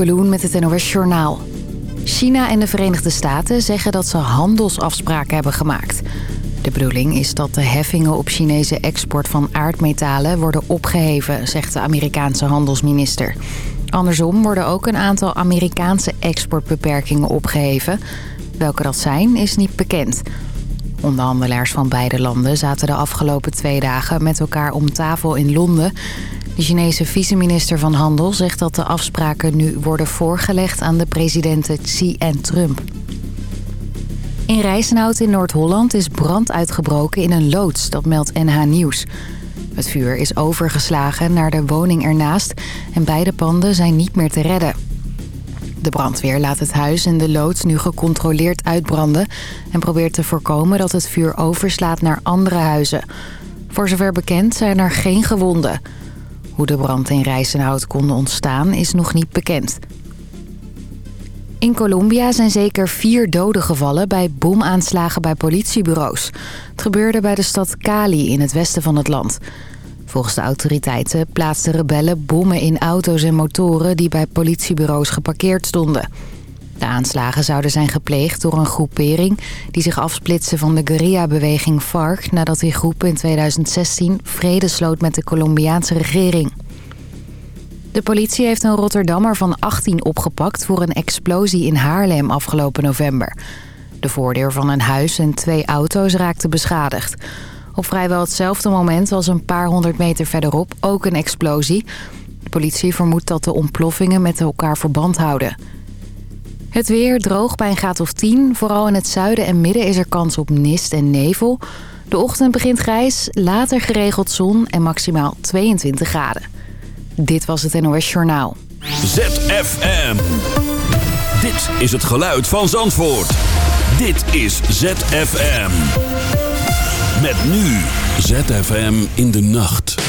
Beloen met het NOS Journaal. China en de Verenigde Staten zeggen dat ze handelsafspraken hebben gemaakt. De bedoeling is dat de heffingen op Chinese export van aardmetalen worden opgeheven, zegt de Amerikaanse handelsminister. Andersom worden ook een aantal Amerikaanse exportbeperkingen opgeheven. Welke dat zijn, is niet bekend. Onderhandelaars van beide landen zaten de afgelopen twee dagen met elkaar om tafel in Londen. De Chinese vice-minister van Handel zegt dat de afspraken nu worden voorgelegd aan de presidenten Xi en Trump. In Rijsenhout in Noord-Holland is brand uitgebroken in een loods, dat meldt NH Nieuws. Het vuur is overgeslagen naar de woning ernaast en beide panden zijn niet meer te redden. De brandweer laat het huis en de loods nu gecontroleerd uitbranden... en probeert te voorkomen dat het vuur overslaat naar andere huizen. Voor zover bekend zijn er geen gewonden... Hoe de brand in Rijsenhout kon ontstaan is nog niet bekend. In Colombia zijn zeker vier doden gevallen bij bomaanslagen bij politiebureaus. Het gebeurde bij de stad Cali in het westen van het land. Volgens de autoriteiten plaatsten rebellen bommen in auto's en motoren... die bij politiebureaus geparkeerd stonden. De aanslagen zouden zijn gepleegd door een groepering... die zich afsplitste van de guerrilla-beweging FARC... nadat die groep in 2016 vrede sloot met de Colombiaanse regering. De politie heeft een Rotterdammer van 18 opgepakt... voor een explosie in Haarlem afgelopen november. De voordeur van een huis en twee auto's raakten beschadigd. Op vrijwel hetzelfde moment als een paar honderd meter verderop ook een explosie. De politie vermoedt dat de ontploffingen met elkaar verband houden... Het weer droog bij een graad of 10. Vooral in het zuiden en midden is er kans op mist en nevel. De ochtend begint grijs, later geregeld zon en maximaal 22 graden. Dit was het NOS Journaal. ZFM. Dit is het geluid van Zandvoort. Dit is ZFM. Met nu ZFM in de nacht.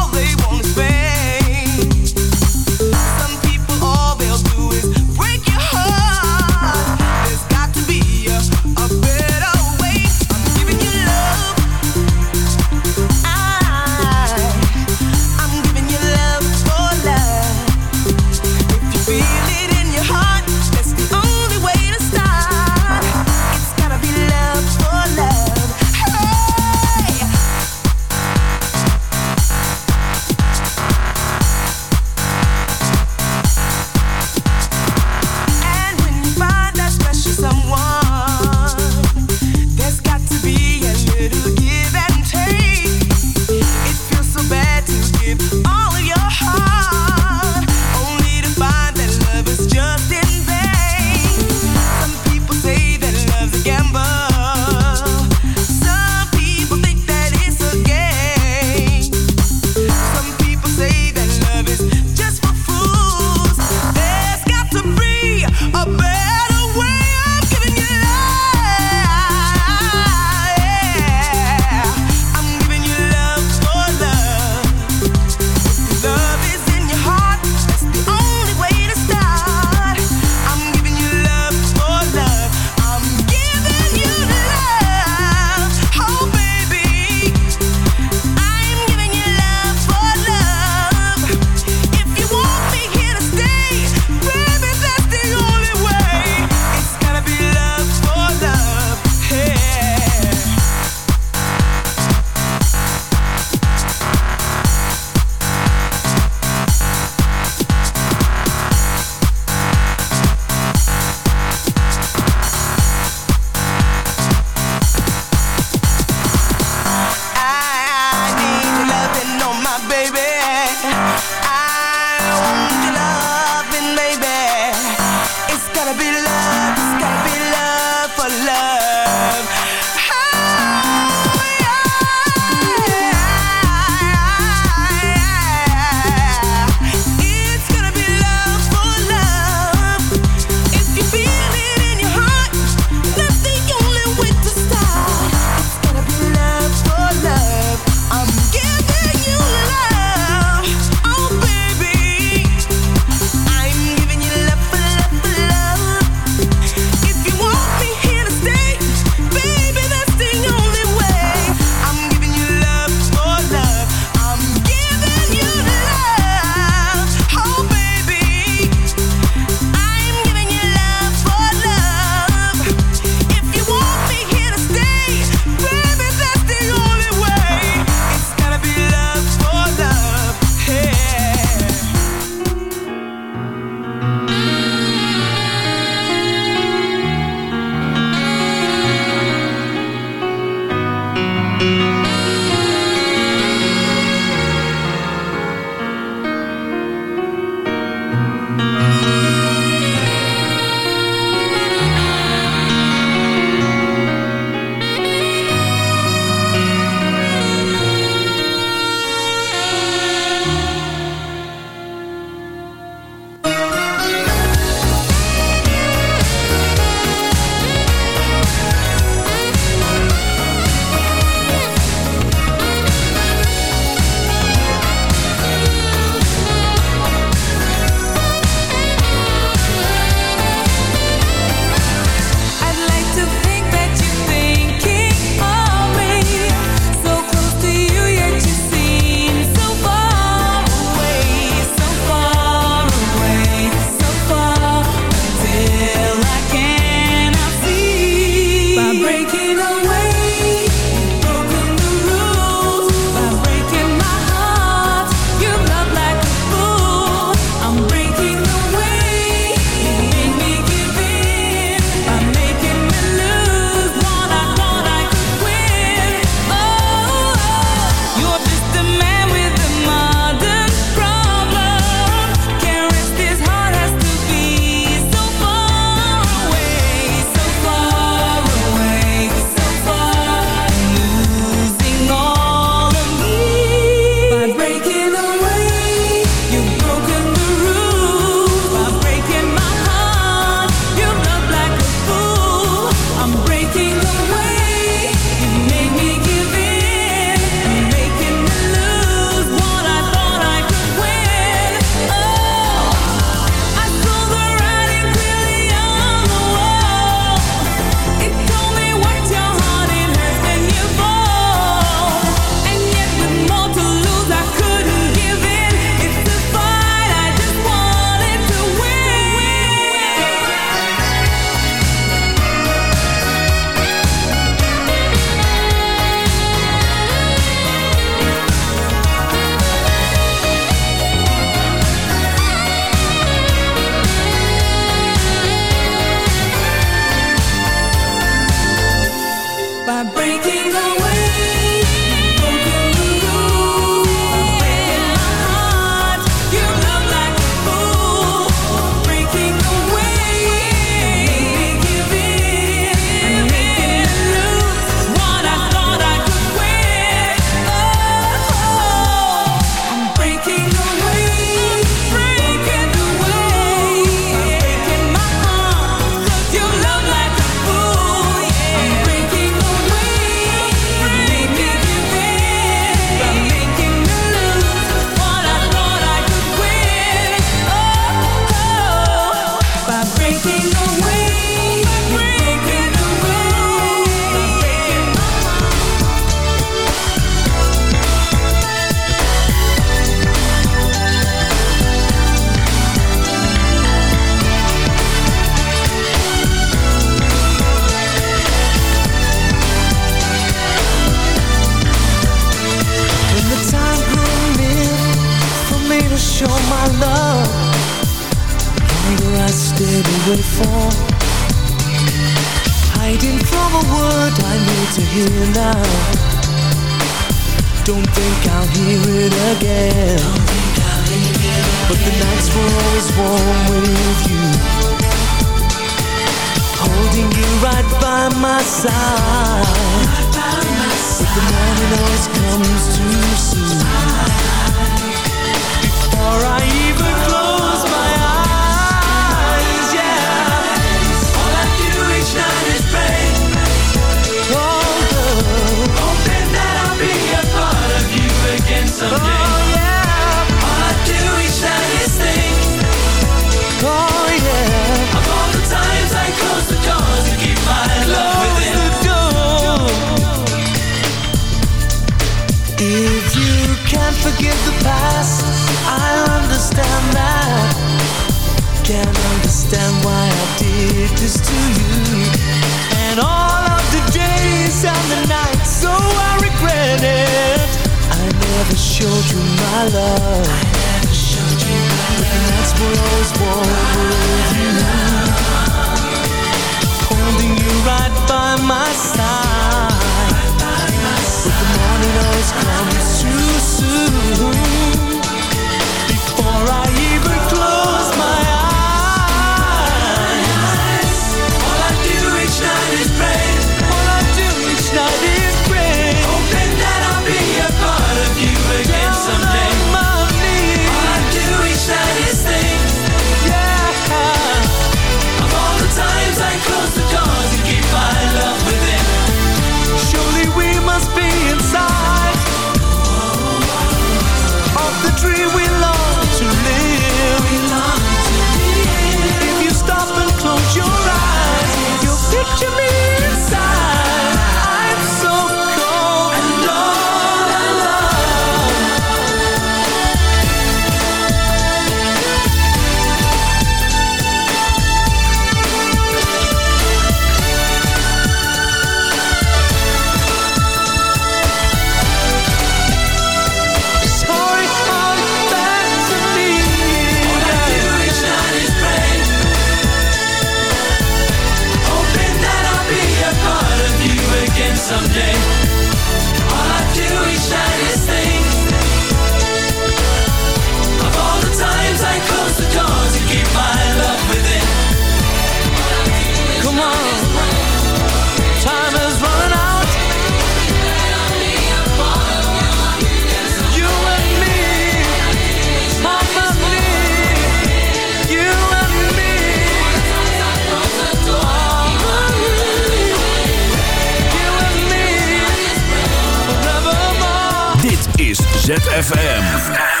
ZFM.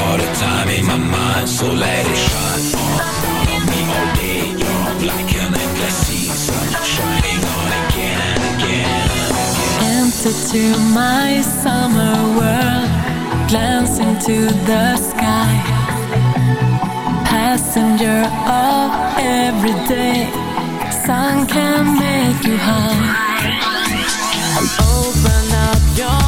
all the time in my mind, so let it shine on. Me all day, you're like an endless season, shining on again and again. Enter to my summer world, glance into the sky. Passenger of every day, sun can make you high. Open up your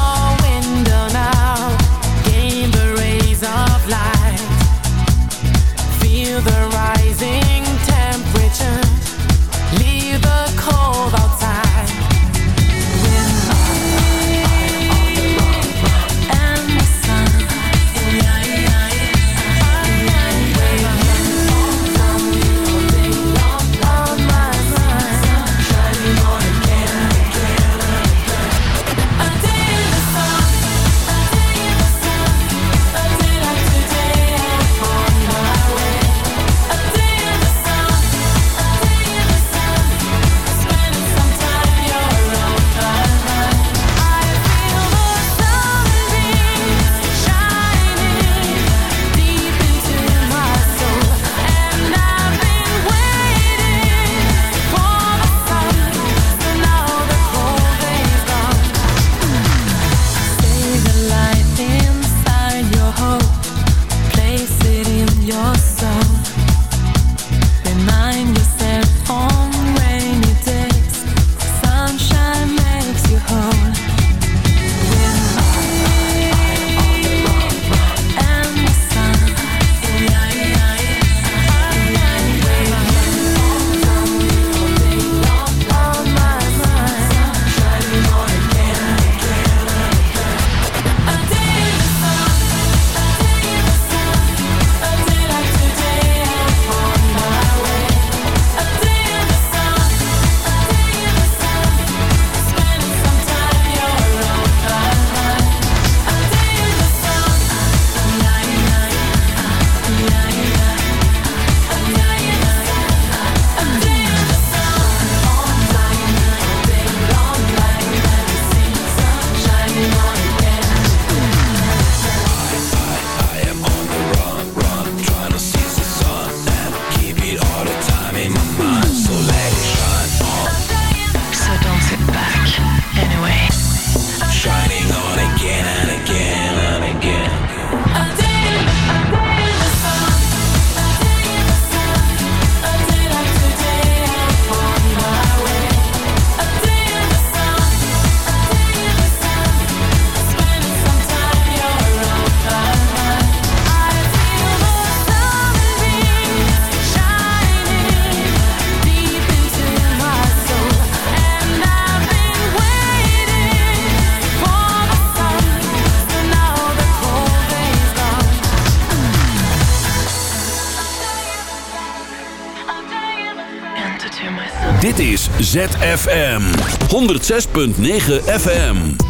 ZFM. 106.9 FM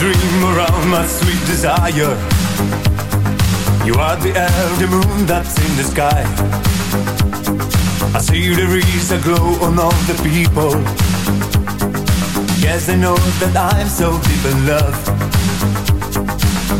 dream around my sweet desire. You are the air, the moon that's in the sky. I see there is a glow on all the people. Yes, I know that I'm so deep in love.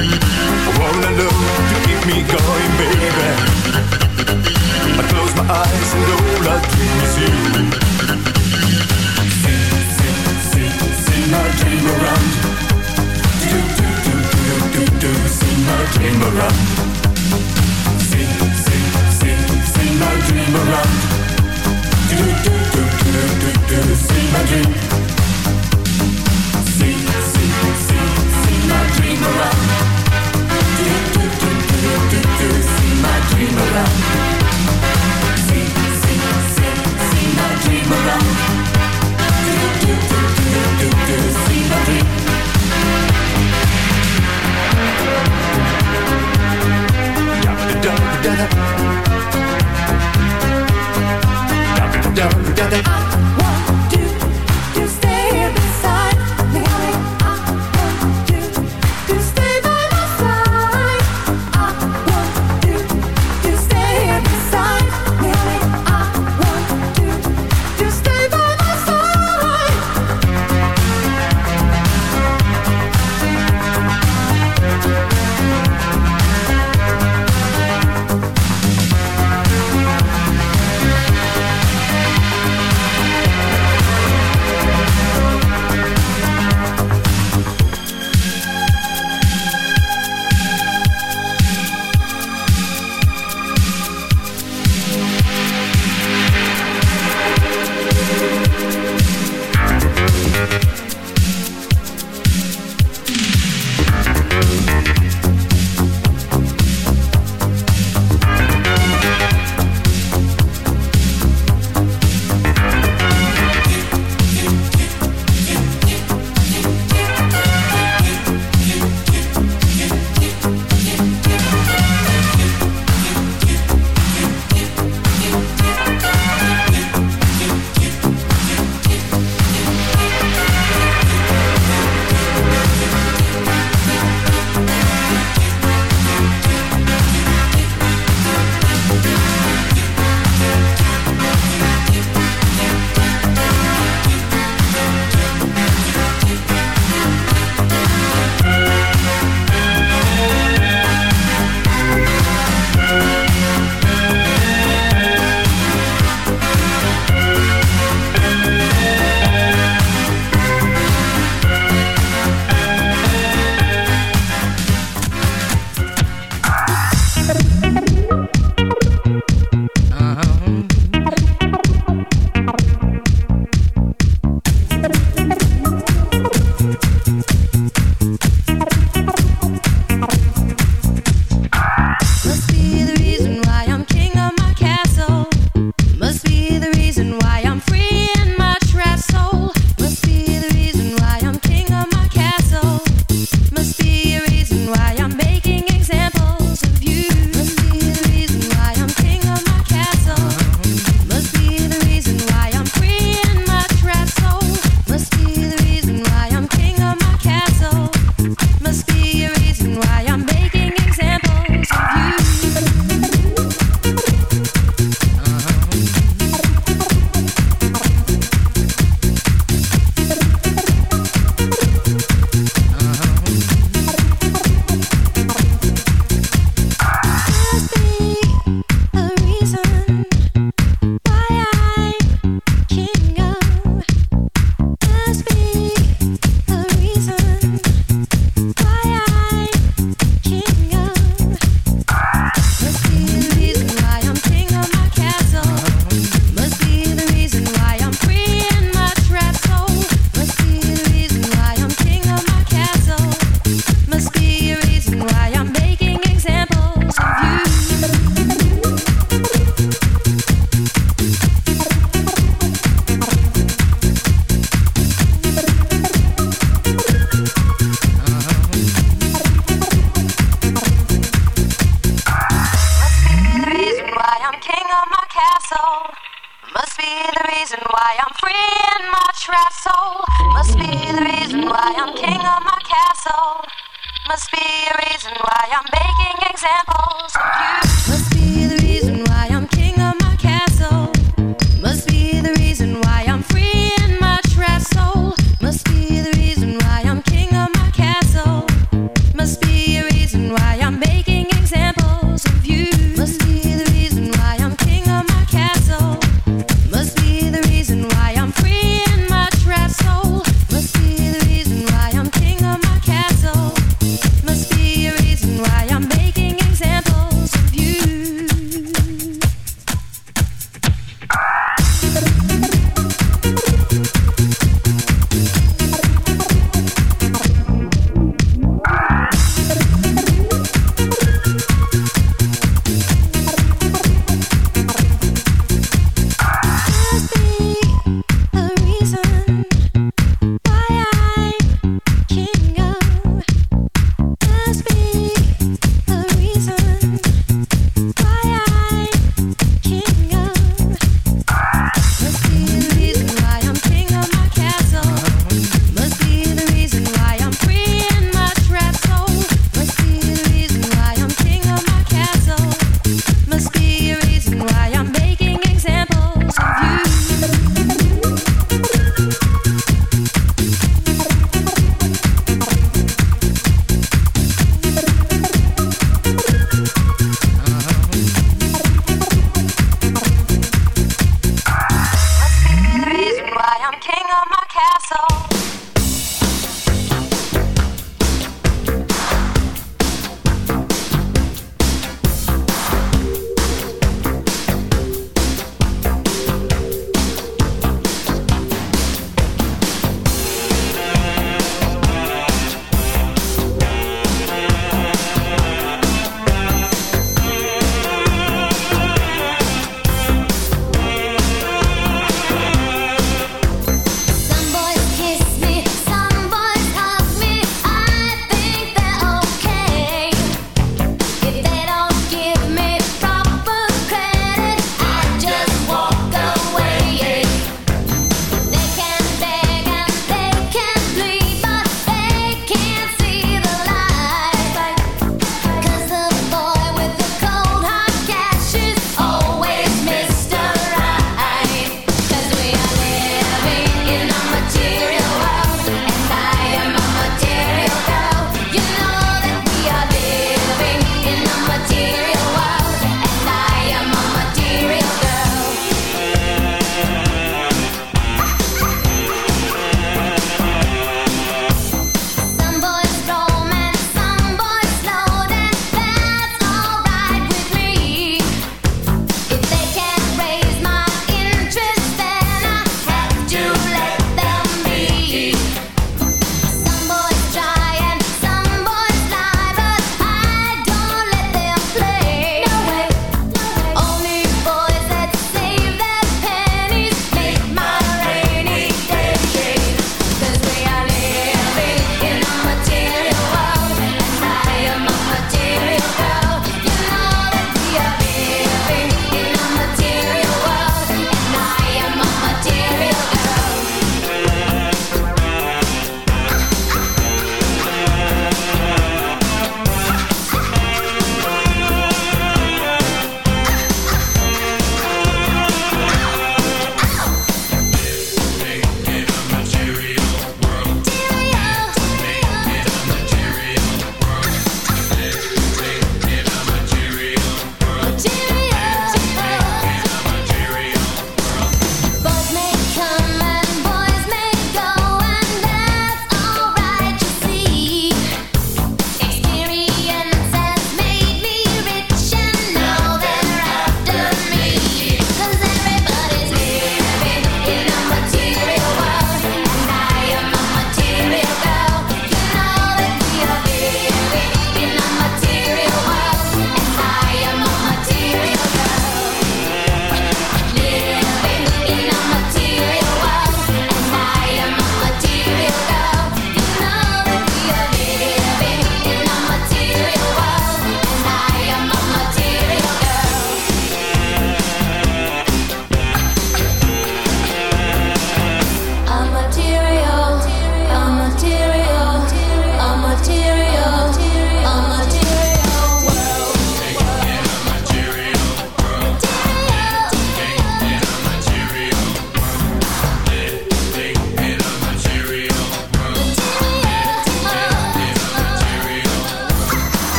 I wanna love to keep me going, baby. I close my eyes and all I dream you. Sing, sing, sing, sing my dream around. Do, do, do, do, do, do, sing my dream around.